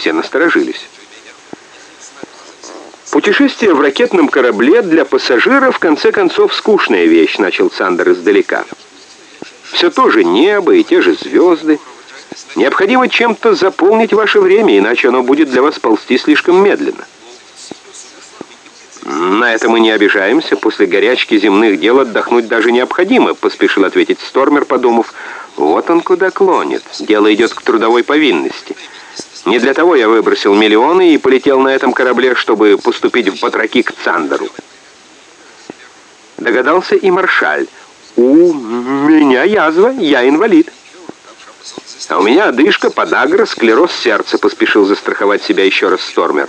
Все насторожились. Путешествие в ракетном корабле для пассажира, в конце концов, скучная вещь, начал Сандер издалека. Все то же небо и те же звезды. Необходимо чем-то заполнить ваше время, иначе оно будет для вас ползти слишком медленно. «На это мы не обижаемся. После горячки земных дел отдохнуть даже необходимо», — поспешил ответить Стормер, подумав. «Вот он куда клонит. Дело идет к трудовой повинности. Не для того я выбросил миллионы и полетел на этом корабле, чтобы поступить в батраки к Цандеру». Догадался и маршаль. «У меня язва, я инвалид». «А у меня одышка, подагра, склероз сердца», — поспешил застраховать себя еще раз Стормер.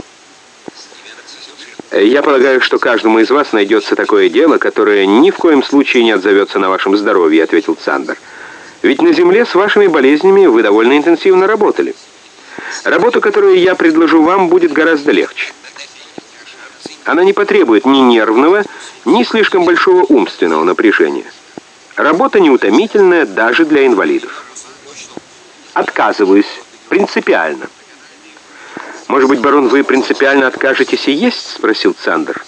Я полагаю, что каждому из вас найдется такое дело, которое ни в коем случае не отзовется на вашем здоровье, ответил Сандер. Ведь на Земле с вашими болезнями вы довольно интенсивно работали. Работа, которую я предложу вам, будет гораздо легче. Она не потребует ни нервного, ни слишком большого умственного напряжения. Работа неутомительная даже для инвалидов. Отказываюсь. Принципиально. «Может быть, барон, вы принципиально откажетесь и есть?» — спросил Цандер.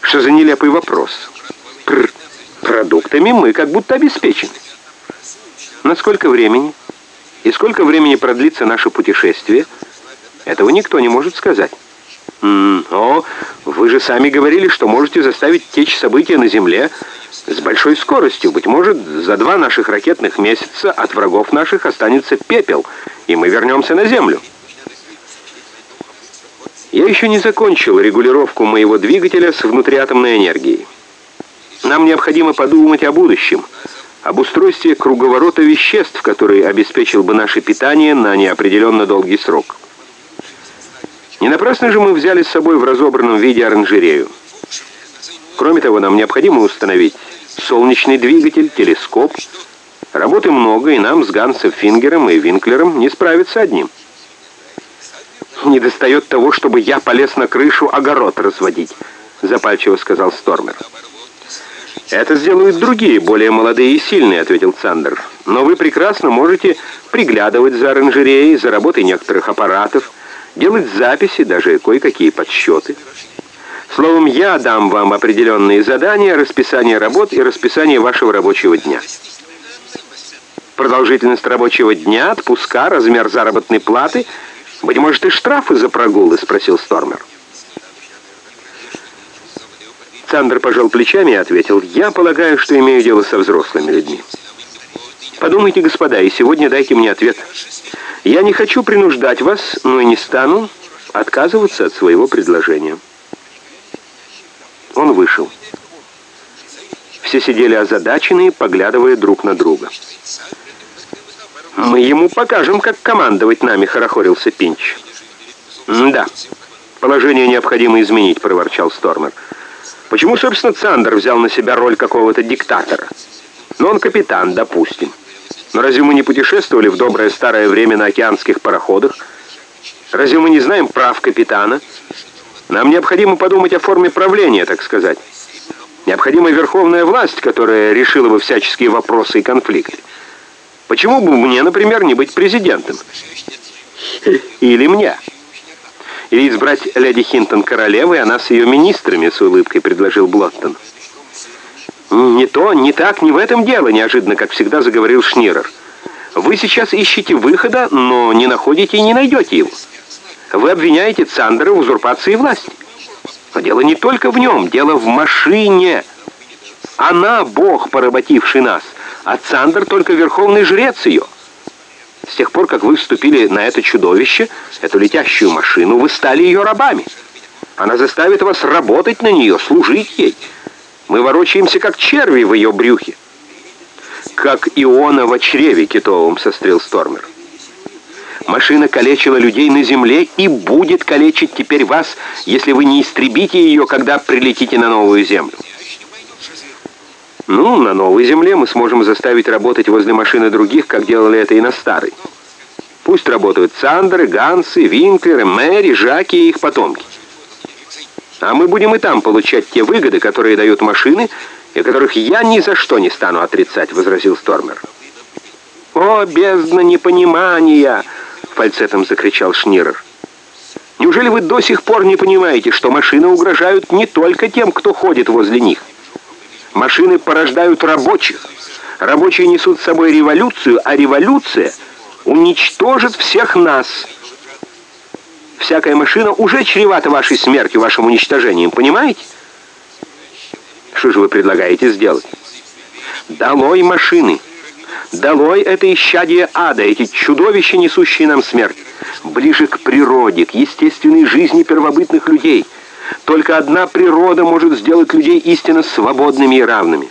«Что за нелепый вопрос?» Пр «Продуктами мы как будто обеспечены». «На сколько времени? И сколько времени продлится наше путешествие?» «Этого никто не может сказать». «М «О, вы же сами говорили, что можете заставить течь события на Земле с большой скоростью. Быть может, за два наших ракетных месяца от врагов наших останется пепел, и мы вернемся на Землю». Я еще не закончил регулировку моего двигателя с внутриатомной энергией. Нам необходимо подумать о будущем, об устройстве круговорота веществ, который обеспечил бы наше питание на неопределенно долгий срок. Не напрасно же мы взяли с собой в разобранном виде оранжерею. Кроме того, нам необходимо установить солнечный двигатель, телескоп. Работы много, и нам с Гансом Фингером и Винклером не справиться одним. «Не достает того, чтобы я полез на крышу огород разводить», — запальчиво сказал Стормер. «Это сделают другие, более молодые и сильные», — ответил Цандер. «Но вы прекрасно можете приглядывать за оранжереей, за работой некоторых аппаратов, делать записи, даже кое-какие подсчеты. Словом, я дам вам определенные задания, расписание работ и расписание вашего рабочего дня. Продолжительность рабочего дня, отпуска, размер заработной платы — «Быть может, и штрафы за прогулы?» — спросил Стормер. Сандер пожал плечами и ответил, «Я полагаю, что имею дело со взрослыми людьми. Подумайте, господа, и сегодня дайте мне ответ. Я не хочу принуждать вас, но и не стану отказываться от своего предложения». Он вышел. Все сидели озадаченные, поглядывая друг на друга. «Мы ему покажем, как командовать нами», — хорохорился Пинч. «Да, положение необходимо изменить», — проворчал Стормер. «Почему, собственно, Цандер взял на себя роль какого-то диктатора? Ну, он капитан, допустим. Но разве мы не путешествовали в доброе старое время на океанских пароходах? Разве мы не знаем прав капитана? Нам необходимо подумать о форме правления, так сказать. Необходима верховная власть, которая решила бы всяческие вопросы и конфликты. Почему бы мне, например, не быть президентом? Или мне? Или избрать леди Хинтон королевой, а нас ее министрами, с улыбкой предложил Блоттон. «Не то, не так, не в этом дело», неожиданно, как всегда, заговорил Шнирер. «Вы сейчас ищете выхода, но не находите и не найдете его. Вы обвиняете Цандера в узурпации власти. Но дело не только в нем, дело в машине. Она, бог, поработивший нас а Цандер только верховный жрец ее. С тех пор, как вы вступили на это чудовище, эту летящую машину, вы стали ее рабами. Она заставит вас работать на нее, служить ей. Мы ворочаемся, как черви в ее брюхе. Как Иона в чреве китовом, сострил Стормер. Машина калечила людей на земле и будет калечить теперь вас, если вы не истребите ее, когда прилетите на новую землю. Ну, на новой земле мы сможем заставить работать возле машины других, как делали это и на старой. Пусть работают Сандеры, Гансы, Винклеры, Мэри, Жаки и их потомки. А мы будем и там получать те выгоды, которые дают машины, и которых я ни за что не стану отрицать», — возразил Стормер. «О, бездна непонимания!» — фальцетом закричал Шнирер. Неужели вы до сих пор не понимаете, что машины угрожают не только тем, кто ходит возле них? Машины порождают рабочих. Рабочие несут с собой революцию, а революция уничтожит всех нас. Всякая машина уже чревата вашей смертью, вашим уничтожением, понимаете? Что же вы предлагаете сделать? Долой машины! Долой это исчадие ада, эти чудовища, несущие нам смерть. Ближе к природе, к естественной жизни первобытных людей. Только одна природа может сделать людей истинно свободными и равными.